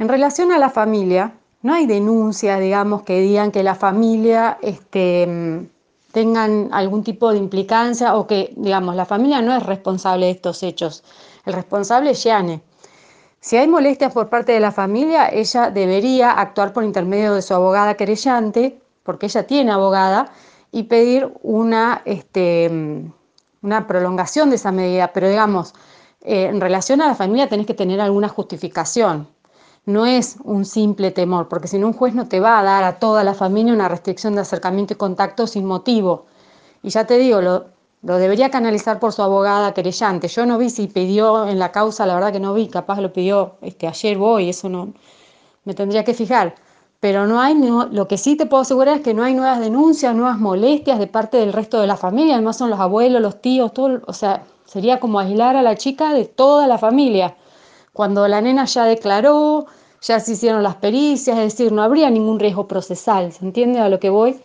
En relación a la familia, no hay denuncias, digamos, que digan que la familia este, tengan algún tipo de implicancia o que, digamos, la familia no es responsable de estos hechos. El responsable es Yane. Si hay molestias por parte de la familia, ella debería actuar por intermedio de su abogada querellante, porque ella tiene abogada, y pedir una, este, una prolongación de esa medida. Pero digamos, eh, en relación a la familia tenés que tener alguna justificación. No es un simple temor, porque si no un juez no te va a dar a toda la familia una restricción de acercamiento y contacto sin motivo. Y ya te digo, lo, lo debería canalizar por su abogada querellante. Yo no vi si pidió en la causa, la verdad que no vi, capaz lo pidió este, ayer voy, eso no me tendría que fijar. Pero no hay, lo que sí te puedo asegurar es que no hay nuevas denuncias, nuevas molestias de parte del resto de la familia, además son los abuelos, los tíos, todo, o sea, sería como aislar a la chica de toda la familia. Cuando la nena ya declaró, ya se hicieron las pericias, es decir, no habría ningún riesgo procesal, ¿se entiende a lo que voy?